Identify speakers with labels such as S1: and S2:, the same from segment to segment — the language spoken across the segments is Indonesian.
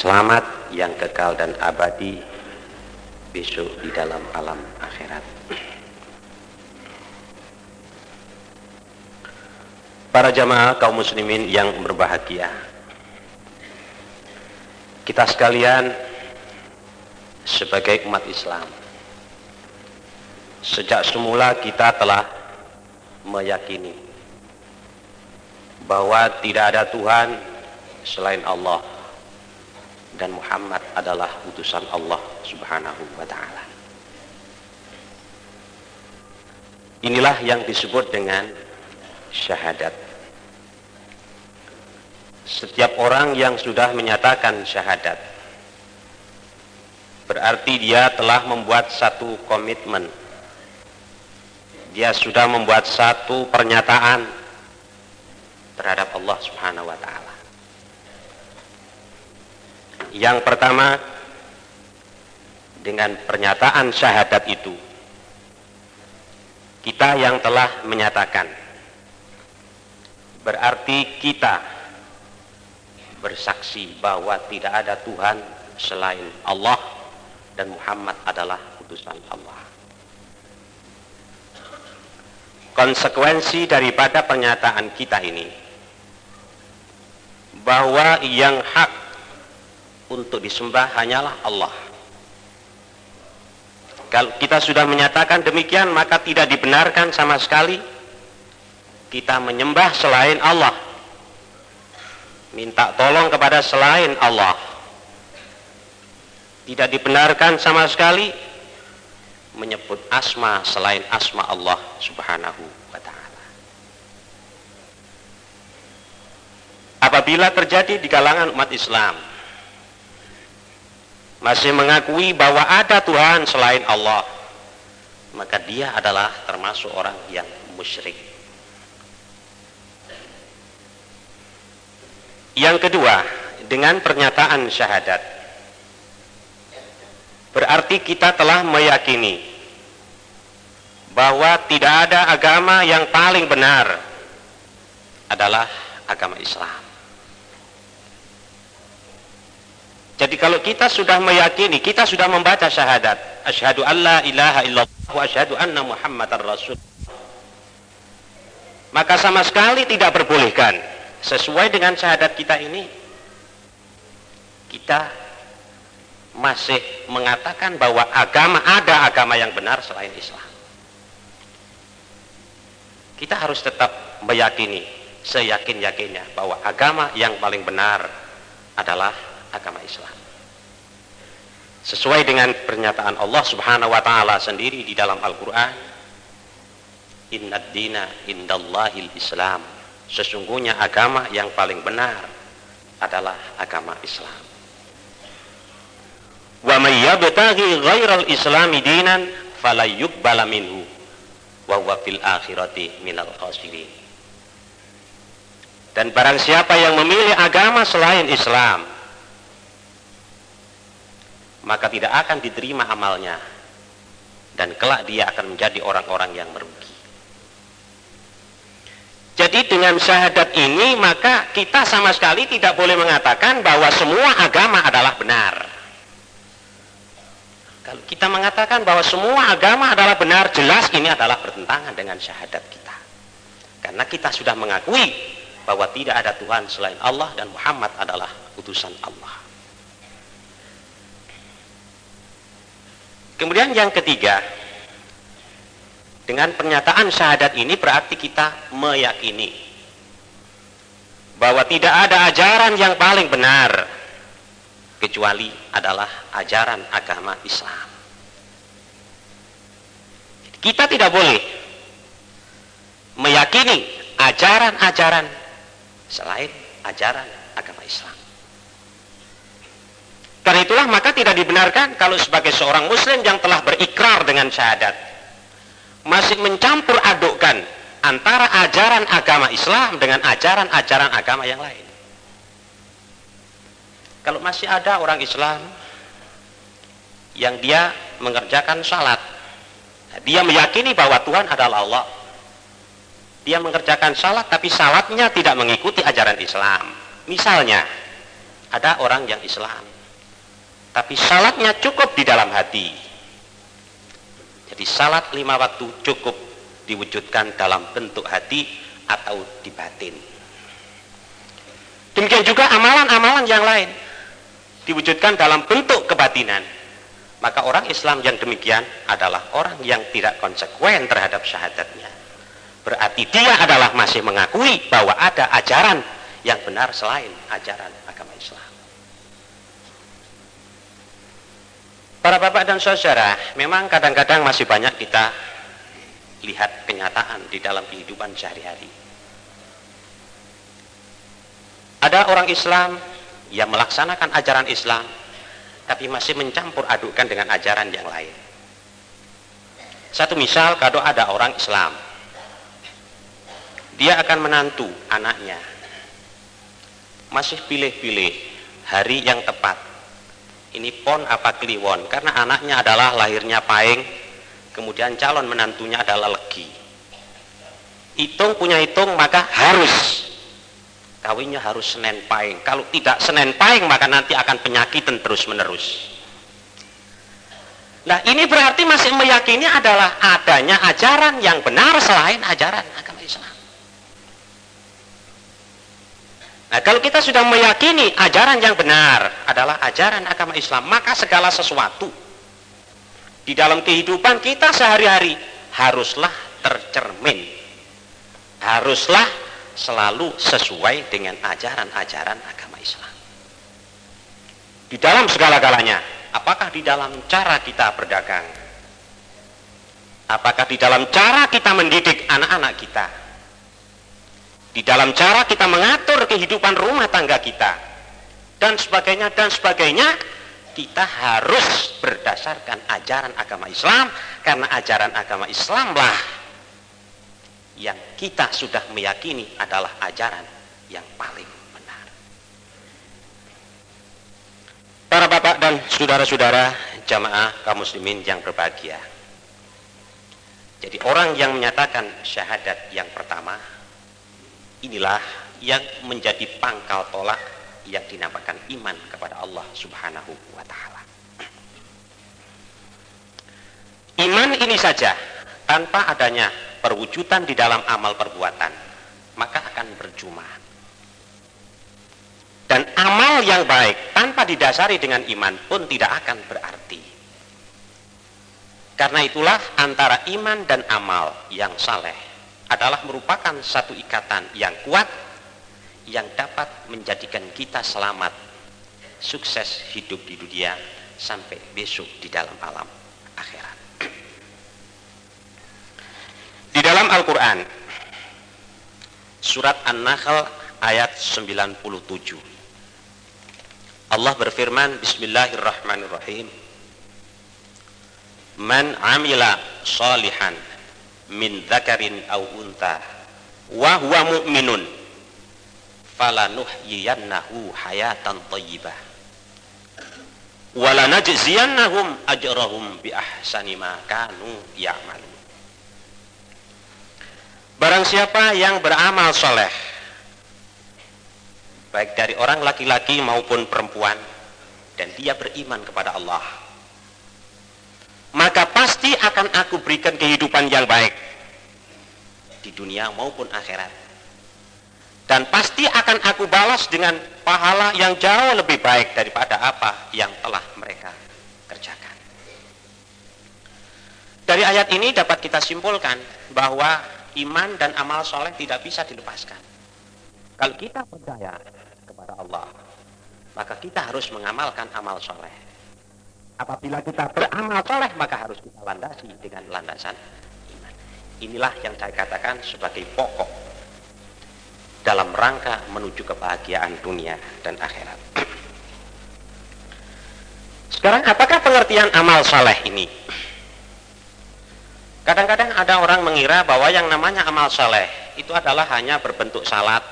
S1: selamat yang kekal dan abadi besok di dalam alam akhirat. Para jamaah kaum muslimin yang berbahagia. Kita sekalian sebagai umat Islam sejak semula kita telah meyakini bahwa tidak ada Tuhan selain Allah dan Muhammad adalah utusan Allah Subhanahu wa taala. Inilah yang disebut dengan syahadat. Setiap orang yang sudah menyatakan syahadat berarti dia telah membuat satu komitmen. Dia sudah membuat satu pernyataan terhadap Allah Subhanahu wa taala. Yang pertama dengan pernyataan syahadat itu kita yang telah menyatakan berarti kita bersaksi bahwa tidak ada Tuhan selain Allah dan Muhammad adalah utusan Allah. Konsekuensi daripada pernyataan kita ini bahwa yang hak untuk disembah hanyalah Allah. Kalau kita sudah menyatakan demikian maka tidak dibenarkan sama sekali kita menyembah selain Allah. Minta tolong kepada selain Allah. Tidak dibenarkan sama sekali menyebut asma selain asma Allah subhanahu wa ta'ala. Apabila terjadi di kalangan umat Islam masih mengakui bahwa ada Tuhan selain Allah maka dia adalah termasuk orang yang musyrik Yang kedua, dengan pernyataan syahadat. Berarti kita telah meyakini bahwa tidak ada agama yang paling benar adalah agama Islam. Jadi kalau kita sudah meyakini, kita sudah membaca syahadat, asyhadu alla ilaha illallah wa asyhadu anna muhammadar rasul. Maka sama sekali tidak berbolehkan sesuai dengan syahadat kita ini kita masih mengatakan bahwa agama ada agama yang benar selain Islam kita harus tetap meyakini seyakin-yakinnya bahwa agama yang paling benar adalah agama Islam sesuai dengan pernyataan Allah subhanahu wa ta'ala sendiri di dalam Al-Quran inna dina indallahil islam sesungguhnya agama yang paling benar adalah agama Islam. Wa may yabtaghi ghairal islami dinan fala yuqbala minhu wa huwa fil akhirati minal khasirin. Dan barang siapa yang memilih agama selain Islam maka tidak akan diterima amalnya dan kelak dia akan menjadi orang-orang yang merugi. Jadi dengan syahadat ini maka kita sama sekali tidak boleh mengatakan bahwa semua agama adalah benar. Kalau kita mengatakan bahwa semua agama adalah benar, jelas ini adalah bertentangan dengan syahadat kita. Karena kita sudah mengakui bahwa tidak ada Tuhan selain Allah dan Muhammad adalah utusan Allah. Kemudian yang ketiga, dengan pernyataan syahadat ini berarti kita meyakini bahwa tidak ada ajaran yang paling benar kecuali adalah ajaran agama Islam. Kita tidak boleh meyakini ajaran-ajaran selain ajaran agama Islam. Karena itulah maka tidak dibenarkan kalau sebagai seorang muslim yang telah berikrar dengan syahadat masih mencampur adukkan antara ajaran agama Islam dengan ajaran-ajaran agama yang lain. Kalau masih ada orang Islam yang dia mengerjakan salat, dia meyakini bahwa Tuhan adalah Allah. Dia mengerjakan salat tapi salatnya tidak mengikuti ajaran Islam. Misalnya, Ada orang yang Islam, tapi salatnya cukup di dalam hati. Jadi salat lima waktu cukup diwujudkan dalam bentuk hati atau di batin. Demikian juga amalan-amalan yang lain diwujudkan dalam bentuk kebatinan. Maka orang Islam yang demikian adalah orang yang tidak konsekuen terhadap syahadatnya. Berarti dia adalah masih mengakui bahwa ada ajaran yang benar selain ajaran agama Islam. Para bapak dan saudara, memang kadang-kadang masih banyak kita lihat kenyataan di dalam kehidupan sehari-hari. Ada orang Islam yang melaksanakan ajaran Islam, tapi masih mencampur adukkan dengan ajaran yang lain. Satu misal, kalau ada orang Islam, dia akan menantu anaknya, masih pilih-pilih hari yang tepat. Ini pon apa kliwon, karena anaknya adalah lahirnya paing, kemudian calon menantunya adalah legi. Hitung punya hitung maka harus kawinnya harus Senin Pahing. Kalau tidak Senin Pahing maka nanti akan penyakitan terus menerus. Nah ini berarti masih meyakini adalah adanya ajaran yang benar selain ajaran agama Islam. Nah kalau kita sudah meyakini ajaran yang benar adalah ajaran agama Islam, maka segala sesuatu di dalam kehidupan kita sehari-hari haruslah tercermin. Haruslah selalu sesuai dengan ajaran-ajaran agama Islam. Di dalam segala-galanya, apakah di dalam cara kita berdagang? Apakah di dalam cara kita mendidik anak-anak kita? Di dalam cara kita mengatur kehidupan rumah tangga kita dan sebagainya dan sebagainya kita harus berdasarkan ajaran agama Islam karena ajaran agama Islamlah yang kita sudah meyakini adalah ajaran yang paling benar. Para bapak dan saudara-saudara jamaah kaum muslimin yang berbahagia. Jadi orang yang menyatakan syahadat yang pertama inilah yang menjadi pangkal tolak yang dinamakan iman kepada Allah Subhanahu wa taala. Iman ini saja tanpa adanya perwujudan di dalam amal perbuatan, maka akan percuma. Dan amal yang baik tanpa didasari dengan iman pun tidak akan berarti. Karena itulah antara iman dan amal yang saleh adalah merupakan satu ikatan yang kuat yang dapat menjadikan kita selamat, sukses hidup di dunia sampai besok di dalam alam akhirat. Di dalam Al-Quran Surat An-Nahl ayat 97 Allah berfirman Bismillahirrahmanirrahim Man amila salihan min dzakarin au unta wa huwa mu'minun falanuhyiyannahu hayatan thayyibah walanajziyannahum ajrahum bi ahsani ma kanu ya'malun. Barang siapa yang beramal soleh, baik dari orang laki-laki maupun perempuan, dan dia beriman kepada Allah, maka pasti akan aku berikan kehidupan yang baik di dunia maupun akhirat. Dan pasti akan aku balas dengan pahala yang jauh lebih baik daripada apa yang telah mereka kerjakan. Dari ayat ini dapat kita simpulkan bahwa iman dan amal soleh tidak bisa dilepaskan. Kalau kita percaya kepada Allah, maka kita harus mengamalkan amal soleh. Apabila kita beramal soleh, maka harus kita landasi dengan landasan iman. Inilah yang saya katakan sebagai pokok dalam rangka menuju kebahagiaan dunia dan akhirat. Sekarang apakah pengertian amal soleh ini? Kadang-kadang ada orang mengira bahwa yang namanya amal saleh itu adalah hanya berbentuk salat,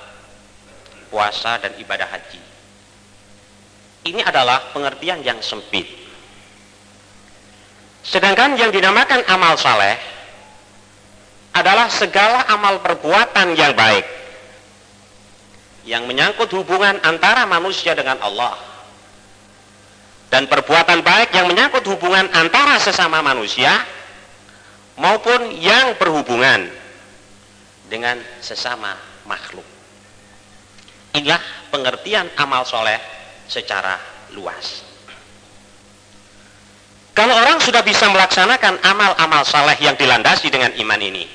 S1: puasa dan ibadah haji. Ini adalah pengertian yang sempit. Sedangkan yang dinamakan amal saleh adalah segala amal perbuatan yang baik yang menyangkut hubungan antara manusia dengan Allah dan perbuatan baik yang menyangkut hubungan antara sesama manusia maupun yang berhubungan dengan sesama makhluk. Inilah pengertian amal soleh secara luas. Kalau orang sudah bisa melaksanakan amal-amal saleh yang dilandasi dengan iman ini,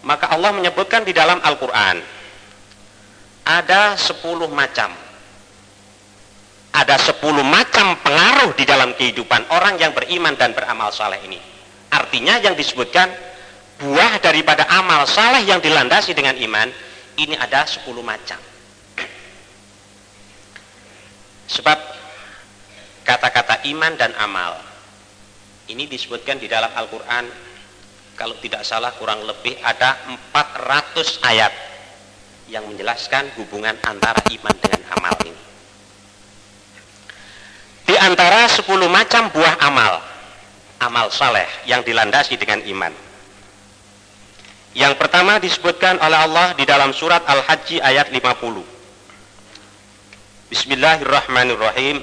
S1: maka Allah menyebutkan di dalam Al-Quran, ada sepuluh macam. Ada sepuluh macam pengaruh di dalam kehidupan orang yang beriman dan beramal saleh ini. Artinya yang disebutkan, buah daripada amal saleh yang dilandasi dengan iman, ini ada sepuluh macam. Sebab kata-kata iman dan amal. Ini disebutkan di dalam Al-Quran. Kalau tidak salah kurang lebih ada 400 ayat yang menjelaskan hubungan antara iman dengan amal ini. Di antara 10 macam buah amal amal saleh yang dilandasi dengan iman. Yang pertama disebutkan oleh Allah di dalam surat Al-Hajj ayat 50 Bismillahirrahmanirrahim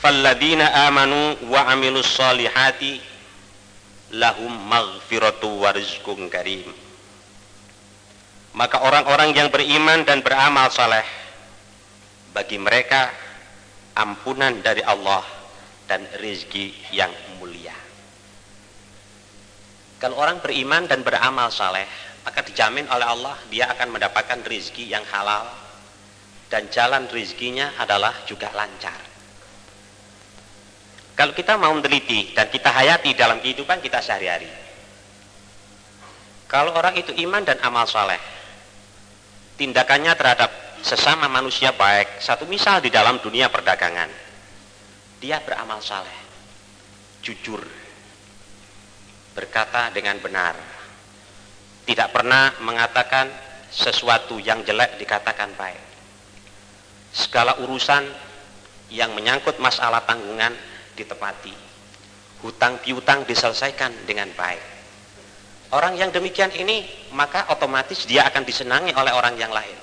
S1: Falladina amanu wa amilus salihati lahum maghfiratu karim. Maka orang-orang yang beriman dan beramal saleh bagi mereka ampunan dari Allah dan rezeki yang mulia. Kalau orang beriman dan beramal saleh, maka dijamin oleh Allah dia akan mendapatkan rezeki yang halal dan jalan rezekinya adalah juga lancar. Kalau kita mau meneliti dan kita hayati dalam kehidupan kita sehari-hari. Kalau orang itu iman dan amal soleh, tindakannya terhadap sesama manusia baik. Satu misal di dalam dunia perdagangan, dia beramal saleh, jujur, berkata dengan benar, tidak pernah mengatakan sesuatu yang jelek dikatakan baik. Segala urusan yang menyangkut masalah tanggungan ditepati. Hutang piutang diselesaikan dengan baik. Orang yang demikian ini maka otomatis dia akan disenangi oleh orang yang lain.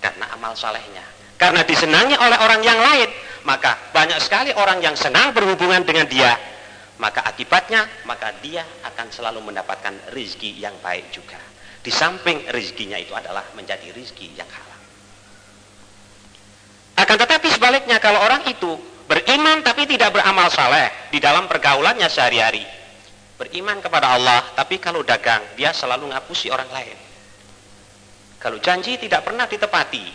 S1: Karena amal salehnya. Karena disenangi oleh orang yang lain, maka banyak sekali orang yang senang berhubungan dengan dia. Maka akibatnya, maka dia akan selalu mendapatkan rizki yang baik juga. Di samping rizkinya itu adalah menjadi rizki yang halal. Akan tetapi sebaliknya kalau orang itu Beriman tapi tidak beramal saleh di dalam pergaulannya sehari-hari. Beriman kepada Allah, tapi kalau dagang dia selalu ngapusi orang lain. Kalau janji tidak pernah ditepati.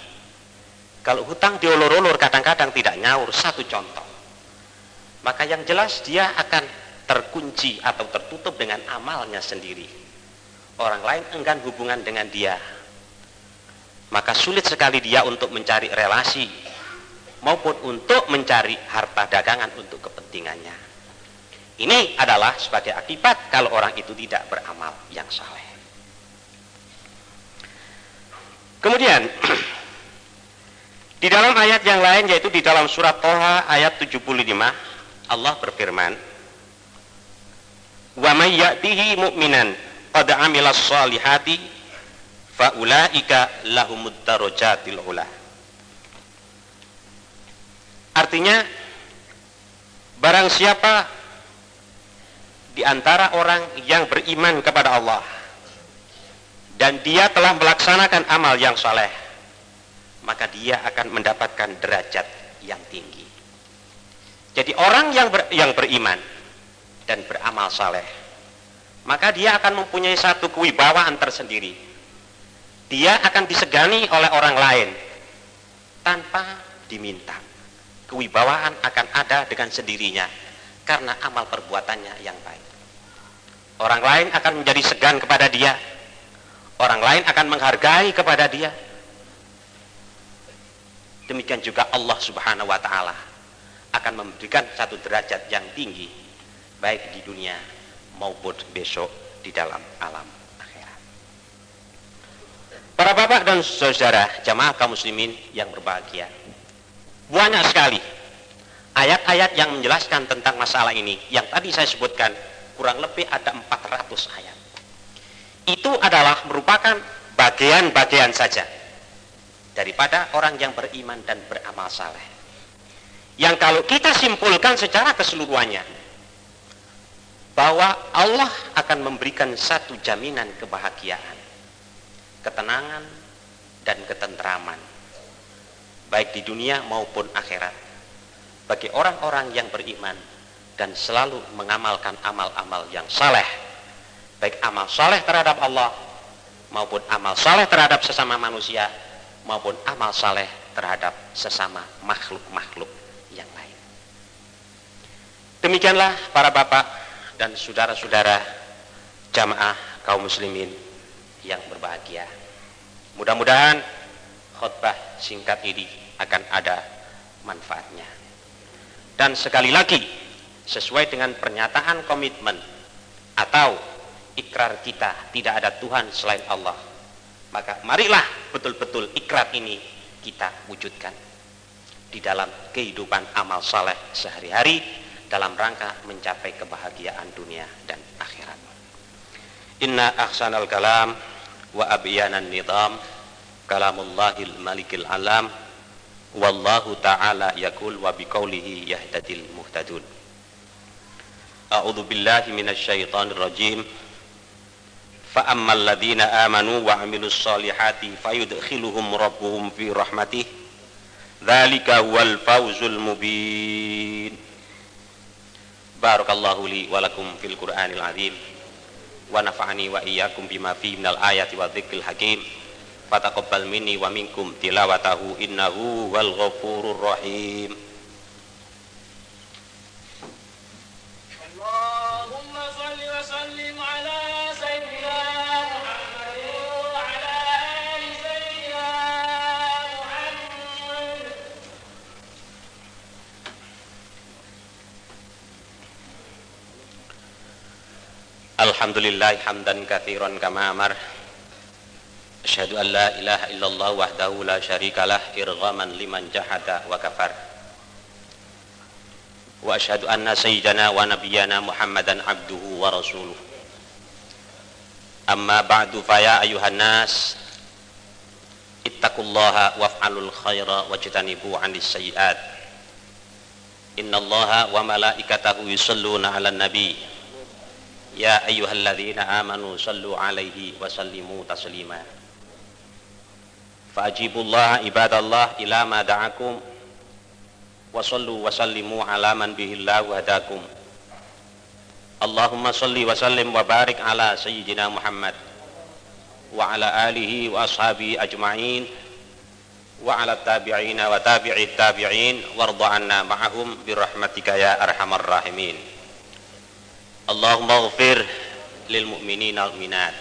S1: Kalau hutang diolor-olor kadang-kadang tidak nyaur, satu contoh. Maka yang jelas dia akan terkunci atau tertutup dengan amalnya sendiri. Orang lain enggan hubungan dengan dia. Maka sulit sekali dia untuk mencari relasi maupun untuk mencari harta dagangan untuk kepentingannya. Ini adalah sebagai akibat kalau orang itu tidak beramal yang saleh. Kemudian di dalam ayat yang lain yaitu di dalam surat Toha ayat 75 Allah berfirman Wa may ya'tihi mu'minan qad 'amilas salihati fa ulaika lahumud darajatil ula Artinya barang siapa di antara orang yang beriman kepada Allah dan dia telah melaksanakan amal yang saleh maka dia akan mendapatkan derajat yang tinggi. Jadi orang yang ber, yang beriman dan beramal saleh maka dia akan mempunyai satu kewibawaan tersendiri. Dia akan disegani oleh orang lain tanpa diminta kewibawaan akan ada dengan sendirinya karena amal perbuatannya yang baik. Orang lain akan menjadi segan kepada dia. Orang lain akan menghargai kepada dia. Demikian juga Allah Subhanahu wa taala akan memberikan satu derajat yang tinggi baik di dunia maupun besok di dalam alam akhirat. Para bapak dan saudara jamaah kaum muslimin yang berbahagia. Banyak sekali ayat-ayat yang menjelaskan tentang masalah ini. Yang tadi saya sebutkan kurang lebih ada 400 ayat. Itu adalah merupakan bagian-bagian saja daripada orang yang beriman dan beramal saleh. Yang kalau kita simpulkan secara keseluruhannya bahwa Allah akan memberikan satu jaminan kebahagiaan, ketenangan dan ketentraman baik di dunia maupun akhirat bagi orang-orang yang beriman dan selalu mengamalkan amal-amal yang saleh baik amal saleh terhadap Allah maupun amal saleh terhadap sesama manusia maupun amal saleh terhadap sesama makhluk-makhluk yang lain. Demikianlah para bapak dan saudara-saudara jamaah kaum muslimin yang berbahagia. Mudah-mudahan khutbah singkat ini akan ada manfaatnya. Dan sekali lagi, sesuai dengan pernyataan komitmen atau ikrar kita tidak ada Tuhan selain Allah maka marilah betul-betul ikrar ini kita wujudkan di dalam kehidupan amal saleh sehari-hari dalam rangka mencapai kebahagiaan dunia dan akhirat. Inna ahsanal kalam wa abyanan nidam kalamullahil malikil alam ta'ala yakul wa biqaulihi yahtadil muhtadun. A'udzu billahi minasy syaithanir rajim. فأما الذين آمنوا وعملوا الصالحات فيدخلهم ربهم في رحمته ذلك هو الفوز المبين بارك الله لي ولكم في القرآن العظيم ونفعني وإياكم بما فيه من الآيات والذكر الحكيم fataqabbal minni wa minkum tilawatahu innahu wal ghafurur rahim. Alhamdulillah hamdan katsiran kama amar. Asyhadu an la ilaha illallah wahdahu la syarikalah irghaman liman jahada wa kafar. Wa asyhadu anna sayyidana wa nabiyyana Muhammadan abduhu wa rasuluh. Amma ba'du faya ayuhan nas ittaqullaha waf'alul khaira wajtanibu 'anil sayyi'at. Innallaha wa malaikatahu yusalluna 'alan nabi. Ya ayyuhalladzina amanu sallu 'alaihi wa sallimu taslima. فأجيبوا الله عباد الله إلى ما دعاكم وصلوا وسلموا على من به الله هداكم اللهم صل وسلم وبارك على سيدنا محمد وعلى آله وأصحابه أجمعين وعلى التابعين وتابع التابعين وارض عنا معهم برحمتك يا أرحم الراحمين Allahumma ghafir lil mu'minin wal minat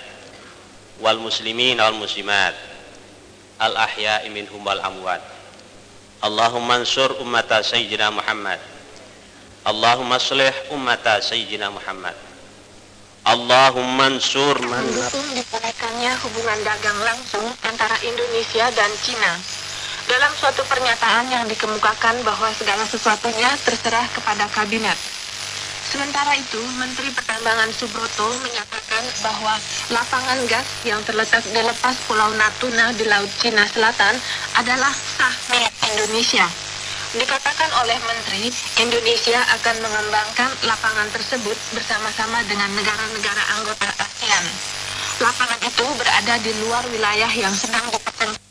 S1: al ahya'i minhum wal amwat. Allahumma ansur ummata sayyidina Muhammad. Allahumma aslih ummata sayyidina Muhammad. Allahumma ansur man
S2: dibolehkannya hubungan dagang langsung antara Indonesia dan Cina. Dalam suatu pernyataan yang dikemukakan bahwa segala sesuatunya terserah kepada kabinet Sementara itu, Menteri Pertambangan Subroto menyatakan bahwa lapangan gas yang terletak di lepas Pulau Natuna di Laut Cina Selatan adalah sah milik Indonesia. Dikatakan oleh Menteri, Indonesia akan mengembangkan lapangan tersebut bersama-sama dengan negara-negara anggota ASEAN. Lapangan itu berada di luar wilayah yang sedang dipertentangkan